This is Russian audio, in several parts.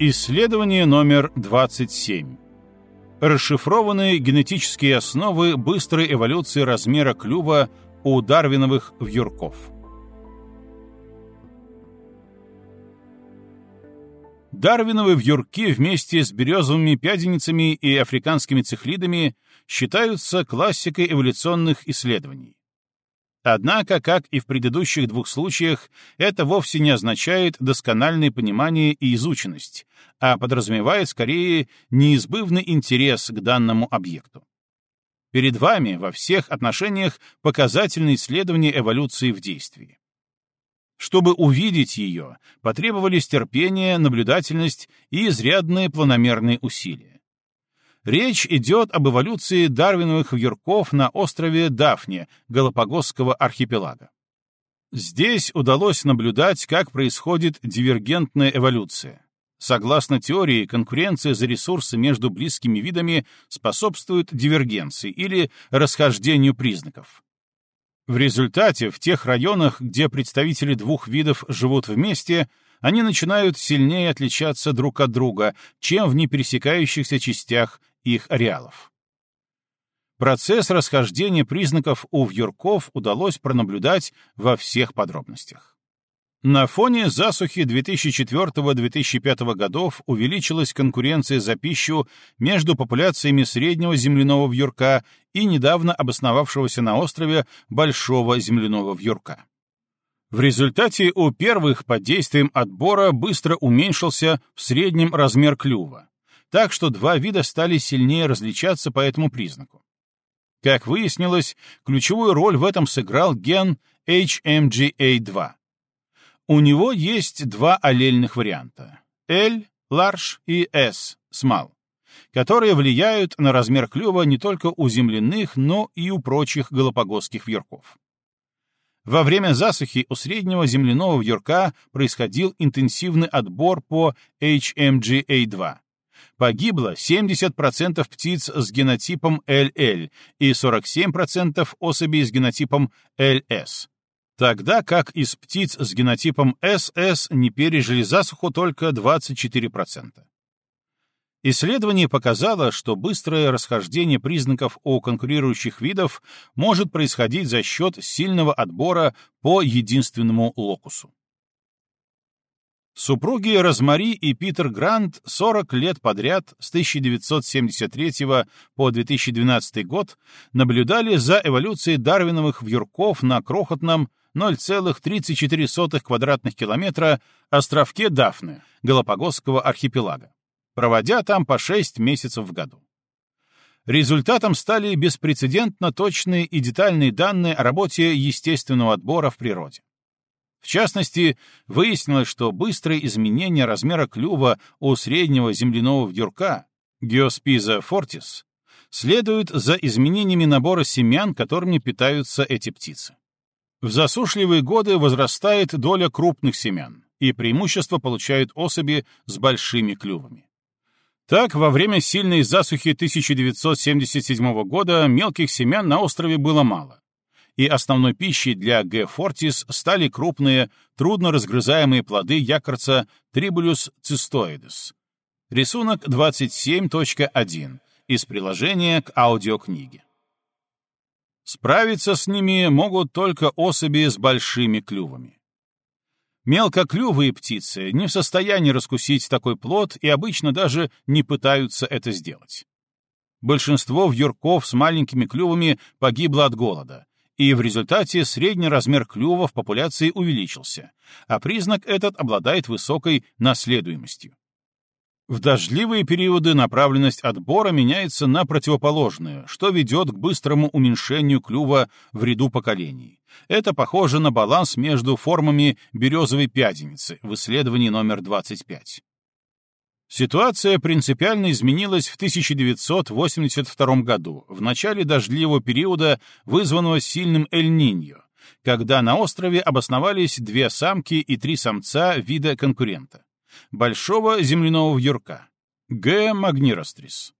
Исследование номер 27. Расшифрованы генетические основы быстрой эволюции размера клюва у дарвиновых вьюрков. Дарвиновы вьюрки вместе с березовыми пяденицами и африканскими цихлидами считаются классикой эволюционных исследований. Однако, как и в предыдущих двух случаях, это вовсе не означает доскональное понимание и изученность, а подразумевает скорее неизбывный интерес к данному объекту. Перед вами во всех отношениях показательное исследование эволюции в действии. Чтобы увидеть ее, потребовались терпение, наблюдательность и изрядные планомерные усилия. Речь идет об эволюции дарвиновых вьюрков на острове Дафне, Галапагосского архипелага. Здесь удалось наблюдать, как происходит дивергентная эволюция. Согласно теории, конкуренция за ресурсы между близкими видами способствует дивергенции или расхождению признаков. В результате в тех районах, где представители двух видов живут вместе, они начинают сильнее отличаться друг от друга, чем в непересекающихся частях их ареалов. Процесс расхождения признаков у вьюрков удалось пронаблюдать во всех подробностях. На фоне засухи 2004-2005 годов увеличилась конкуренция за пищу между популяциями среднего земляного вьюрка и недавно обосновавшегося на острове большого земляного вьюрка. В результате у первых под действием отбора быстро уменьшился в среднем размер клюва, так что два вида стали сильнее различаться по этому признаку. Как выяснилось, ключевую роль в этом сыграл ген HMGA2 у него есть два аллельных варианта — L — large и S — small, которые влияют на размер клюва не только у земляных, но и у прочих галапагосских вьюрков. Во время засухи у среднего земляного вьюрка происходил интенсивный отбор по HMGA2. Погибло 70% птиц с генотипом LL и 47% особей с генотипом LS тогда как из птиц с генотипом СС не пережили засуху только 24%. Исследование показало, что быстрое расхождение признаков у конкурирующих видов может происходить за счет сильного отбора по единственному локусу. Супруги Розмари и Питер Грант 40 лет подряд с 1973 по 2012 год наблюдали за эволюцией дарвиновых вьюрков на крохотном 0,34 квадратных километра островке Дафны, Галапагосского архипелага, проводя там по 6 месяцев в году. Результатом стали беспрецедентно точные и детальные данные о работе естественного отбора в природе. В частности, выяснилось, что быстрое изменение размера клюва у среднего земляного вьюрка Геоспиза фортис следует за изменениями набора семян, которыми питаются эти птицы. В засушливые годы возрастает доля крупных семян, и преимущество получают особи с большими клювами. Так, во время сильной засухи 1977 года мелких семян на острове было мало, и основной пищей для Г. фортис стали крупные, трудно разгрызаемые плоды якорца Tribulus cystoides. Рисунок 27.1 из приложения к аудиокниге. Справиться с ними могут только особи с большими клювами. Мелкоклювые птицы не в состоянии раскусить такой плод и обычно даже не пытаются это сделать. Большинство вьюрков с маленькими клювами погибло от голода, и в результате средний размер клюва в популяции увеличился, а признак этот обладает высокой наследуемостью. В дождливые периоды направленность отбора меняется на противоположную, что ведет к быстрому уменьшению клюва в ряду поколений. Это похоже на баланс между формами березовой пяденицы в исследовании номер 25. Ситуация принципиально изменилась в 1982 году, в начале дождливого периода, вызванного сильным Эль-Ниньо, когда на острове обосновались две самки и три самца вида конкурента большого земляного вьюрка, Г. магнирострис.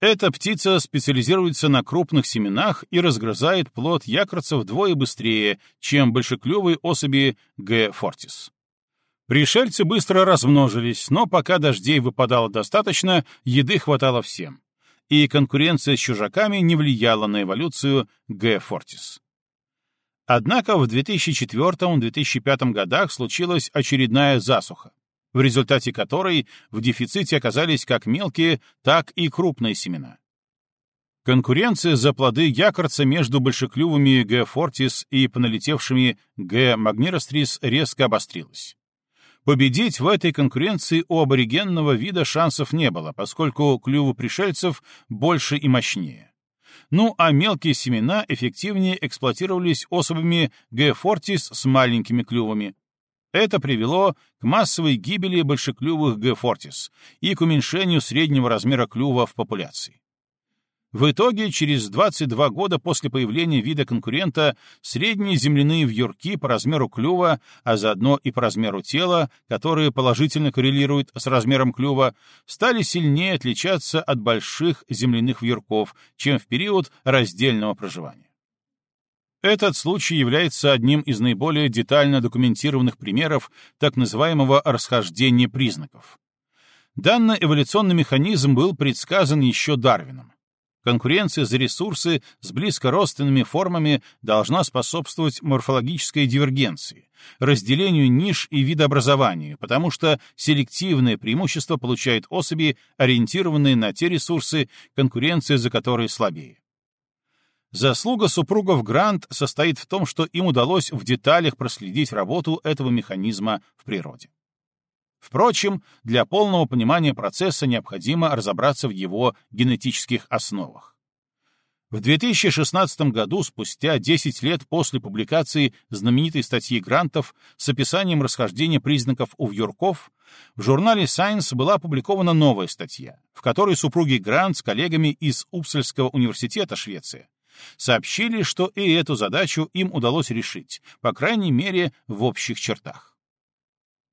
Эта птица специализируется на крупных семенах и разгрызает плод якорца вдвое быстрее, чем большеклювые особи Г. фортис. Пришельцы быстро размножились, но пока дождей выпадало достаточно, еды хватало всем. И конкуренция с чужаками не влияла на эволюцию Г. фортис. Однако в 2004-2005 годах случилась очередная засуха, в результате которой в дефиците оказались как мелкие, так и крупные семена. Конкуренция за плоды якорца между большеклювыми Г. фортис и поналетевшими Г. магнирострис резко обострилась. Победить в этой конкуренции у аборигенного вида шансов не было, поскольку клювы пришельцев больше и мощнее. Ну а мелкие семена эффективнее эксплуатировались особями Г. фортис с маленькими клювами. Это привело к массовой гибели большеклювых Г. фортис и к уменьшению среднего размера клюва в популяции. В итоге, через 22 года после появления вида конкурента, средние земляные вьюрки по размеру клюва, а заодно и по размеру тела, которые положительно коррелируют с размером клюва, стали сильнее отличаться от больших земляных вьюрков, чем в период раздельного проживания. Этот случай является одним из наиболее детально документированных примеров так называемого расхождения признаков. Данный эволюционный механизм был предсказан еще Дарвином. Конкуренция за ресурсы с близкородственными формами должна способствовать морфологической дивергенции, разделению ниш и видообразованию, потому что селективное преимущество получают особи, ориентированные на те ресурсы, конкуренция за которые слабее. Заслуга супругов Грант состоит в том, что им удалось в деталях проследить работу этого механизма в природе. Впрочем, для полного понимания процесса необходимо разобраться в его генетических основах. В 2016 году, спустя 10 лет после публикации знаменитой статьи Грантов с описанием расхождения признаков у вьюрков, в журнале Science была опубликована новая статья, в которой супруги Грант с коллегами из Упсальского университета Швеция сообщили, что и эту задачу им удалось решить, по крайней мере, в общих чертах.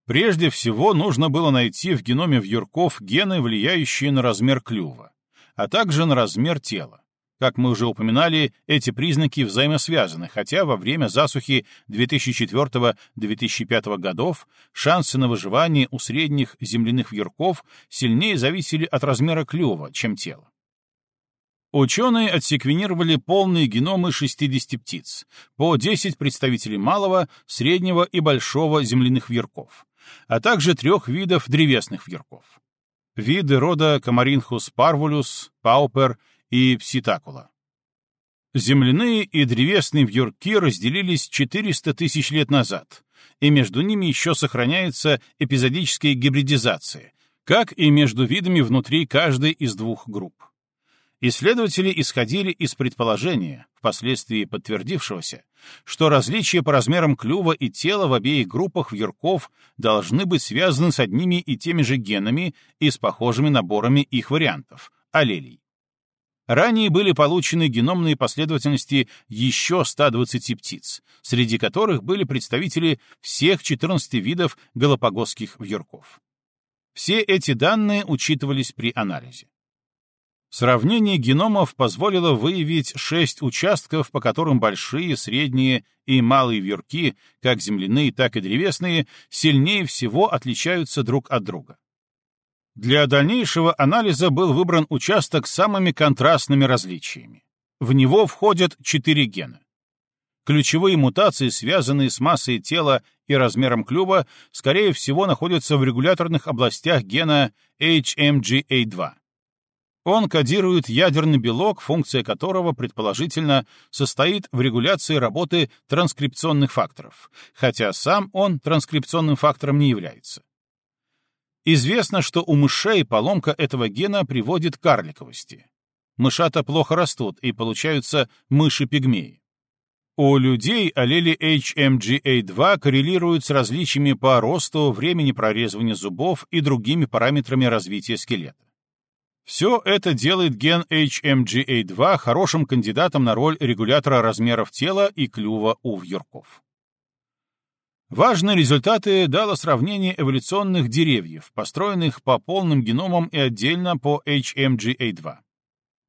Прежде всего, нужно было найти в геноме вьюрков гены, влияющие на размер клюва, а также на размер тела. Как мы уже упоминали, эти признаки взаимосвязаны, хотя во время засухи 2004-2005 годов шансы на выживание у средних земляных вьюрков сильнее зависели от размера клюва, чем тела. Ученые отсеквенировали полные геномы 60 птиц, по 10 представителей малого, среднего и большого земляных вьюрков, а также трех видов древесных вьюрков. Виды рода Камаринхус парвулюс, паупер и пситакула. Земляные и древесные вьюрки разделились 400 тысяч лет назад, и между ними еще сохраняется эпизодическая гибридизация, как и между видами внутри каждой из двух групп. Исследователи исходили из предположения, впоследствии подтвердившегося, что различия по размерам клюва и тела в обеих группах вьюрков должны быть связаны с одними и теми же генами и с похожими наборами их вариантов — аллелей. Ранее были получены геномные последовательности еще 120 птиц, среди которых были представители всех 14 видов галапагосских вьюрков. Все эти данные учитывались при анализе. Сравнение геномов позволило выявить шесть участков, по которым большие, средние и малые вьюрки, как земляные, так и древесные, сильнее всего отличаются друг от друга. Для дальнейшего анализа был выбран участок с самыми контрастными различиями. В него входят четыре гена. Ключевые мутации, связанные с массой тела и размером клюва, скорее всего, находятся в регуляторных областях гена HMGA2. Он кодирует ядерный белок, функция которого, предположительно, состоит в регуляции работы транскрипционных факторов, хотя сам он транскрипционным фактором не является. Известно, что у мышей поломка этого гена приводит к карликовости. Мышата плохо растут, и получаются мыши-пигмеи. У людей аллели HMGA2 коррелируют с различиями по росту, времени прорезывания зубов и другими параметрами развития скелета. Все это делает ген HMGA2 хорошим кандидатом на роль регулятора размеров тела и клюва у вьюрков. Важные результаты дало сравнение эволюционных деревьев, построенных по полным геномам и отдельно по HMGA2.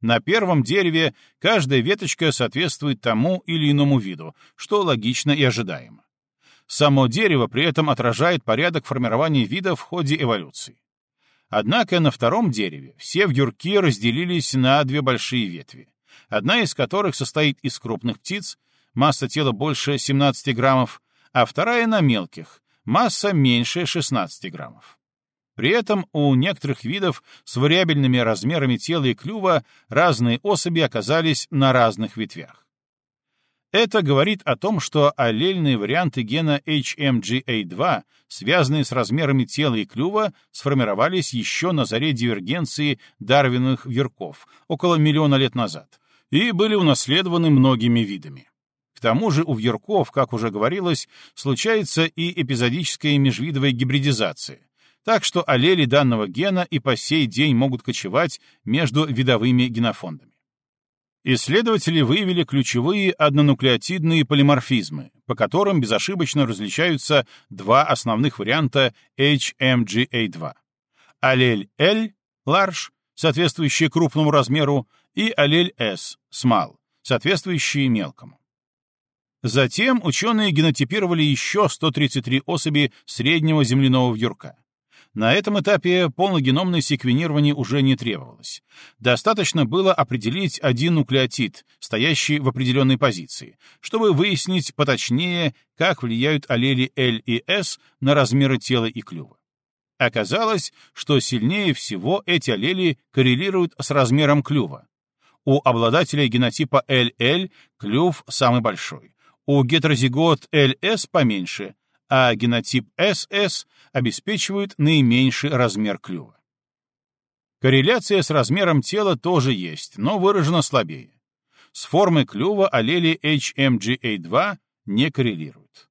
На первом дереве каждая веточка соответствует тому или иному виду, что логично и ожидаемо. Само дерево при этом отражает порядок формирования вида в ходе эволюции. Однако на втором дереве все вьюрки разделились на две большие ветви, одна из которых состоит из крупных птиц, масса тела больше 17 граммов, а вторая на мелких, масса меньше 16 граммов. При этом у некоторых видов с вариабельными размерами тела и клюва разные особи оказались на разных ветвях. Это говорит о том, что аллельные варианты гена HMGA2, связанные с размерами тела и клюва, сформировались еще на заре дивергенции дарвиновых вирков, около миллиона лет назад, и были унаследованы многими видами. К тому же у вьюрков, как уже говорилось, случается и эпизодическая межвидовая гибридизация, так что аллели данного гена и по сей день могут кочевать между видовыми генофондами. Исследователи выявили ключевые однонуклеотидные полиморфизмы, по которым безошибочно различаются два основных варианта HMGA2. Аллель L, large, соответствующий крупному размеру, и аллель S, small, соответствующий мелкому. Затем ученые генотипировали еще 133 особи среднего земляного вьюрка. На этом этапе полногеномное секвенирование уже не требовалось. Достаточно было определить один нуклеотид, стоящий в определенной позиции, чтобы выяснить поточнее, как влияют аллели L и S на размеры тела и клюва. Оказалось, что сильнее всего эти аллели коррелируют с размером клюва. У обладателя генотипа LL клюв самый большой, у гетерозигот LS поменьше, а генотип SS обеспечивает наименьший размер клюва. Корреляция с размером тела тоже есть, но выражена слабее. С формой клюва аллели HMGA2 не коррелируют.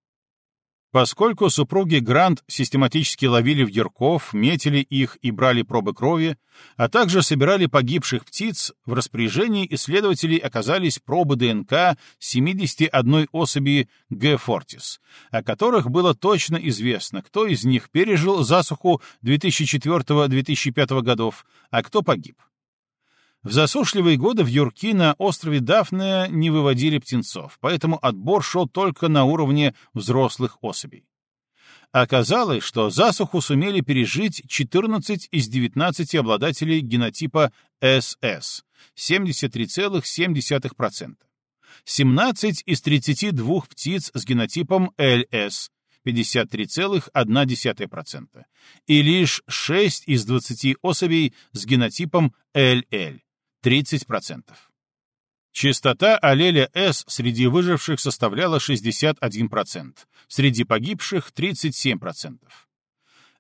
Поскольку супруги Грант систематически ловили вьюрков, метили их и брали пробы крови, а также собирали погибших птиц, в распоряжении исследователей оказались пробы ДНК 71 особи Г. фортис, о которых было точно известно, кто из них пережил засуху 2004-2005 годов, а кто погиб. В засушливые годы в Юрки на острове Дафне не выводили птенцов, поэтому отбор шел только на уровне взрослых особей. Оказалось, что засуху сумели пережить 14 из 19 обладателей генотипа СС, 73,7%. 17 из 32 птиц с генотипом ЛС, 53,1%, и лишь 6 из 20 особей с генотипом ЛЛ, 30%. Частота аллеля S среди выживших составляла 61%, среди погибших — 37%.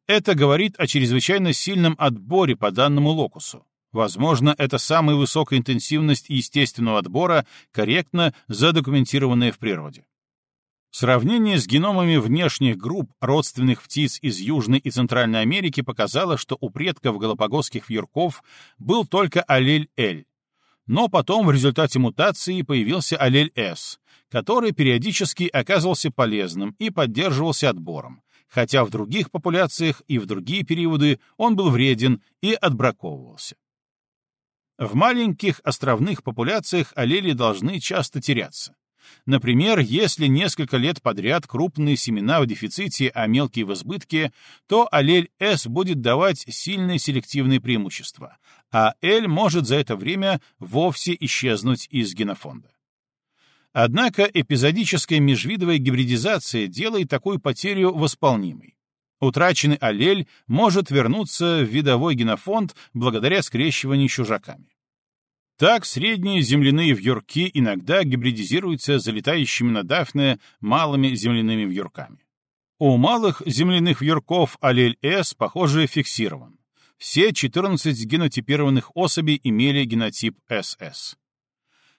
Это говорит о чрезвычайно сильном отборе по данному локусу. Возможно, это самая высокая интенсивность естественного отбора, корректно задокументированная в природе. Сравнение с геномами внешних групп родственных птиц из Южной и Центральной Америки показало, что у предков галапагосских вьюрков был только аллель L. Но потом в результате мутации появился аллель S, который периодически оказывался полезным и поддерживался отбором, хотя в других популяциях и в другие периоды он был вреден и отбраковывался. В маленьких островных популяциях аллели должны часто теряться. Например, если несколько лет подряд крупные семена в дефиците, а мелкие в избытке, то аллель S будет давать сильные селективные преимущества, а L может за это время вовсе исчезнуть из генофонда. Однако эпизодическая межвидовая гибридизация делает такую потерю восполнимой. Утраченный аллель может вернуться в видовой генофонд благодаря скрещиванию чужаками. Так, средние земляные вьюрки иногда гибридизируются залетающими на Дафне малыми земляными вьюрками. У малых земляных вьюрков аллель S, похоже, фиксирован. Все 14 генотипированных особей имели генотип SS.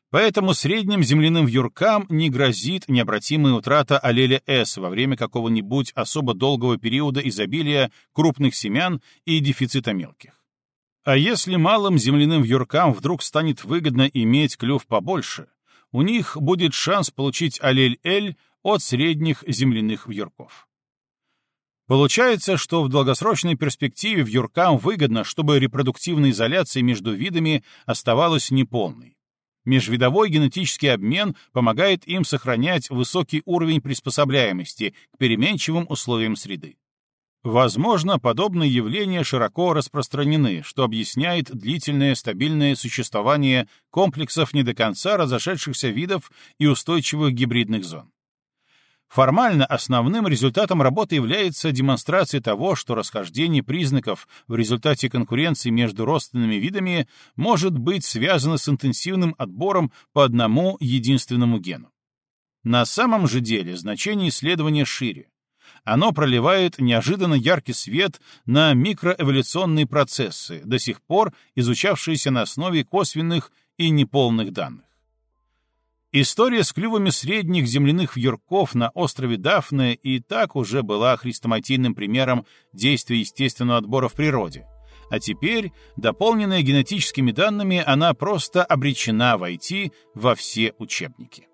Поэтому средним земляным вьюркам не грозит необратимая утрата аллеля S во время какого-нибудь особо долгого периода изобилия крупных семян и дефицита мелких. А если малым земляным вьюркам вдруг станет выгодно иметь клюв побольше, у них будет шанс получить аллель-эль от средних земляных вьюрков. Получается, что в долгосрочной перспективе вьюркам выгодно, чтобы репродуктивная изоляция между видами оставалась неполной. Межвидовой генетический обмен помогает им сохранять высокий уровень приспособляемости к переменчивым условиям среды. Возможно, подобные явления широко распространены, что объясняет длительное стабильное существование комплексов не до конца разошедшихся видов и устойчивых гибридных зон. Формально основным результатом работы является демонстрация того, что расхождение признаков в результате конкуренции между родственными видами может быть связано с интенсивным отбором по одному единственному гену. На самом же деле значение исследования шире оно проливает неожиданно яркий свет на микроэволюционные процессы, до сих пор изучавшиеся на основе косвенных и неполных данных. История с клювами средних земляных вьюрков на острове Дафне и так уже была хрестоматийным примером действия естественного отбора в природе. А теперь, дополненная генетическими данными, она просто обречена войти во все учебники.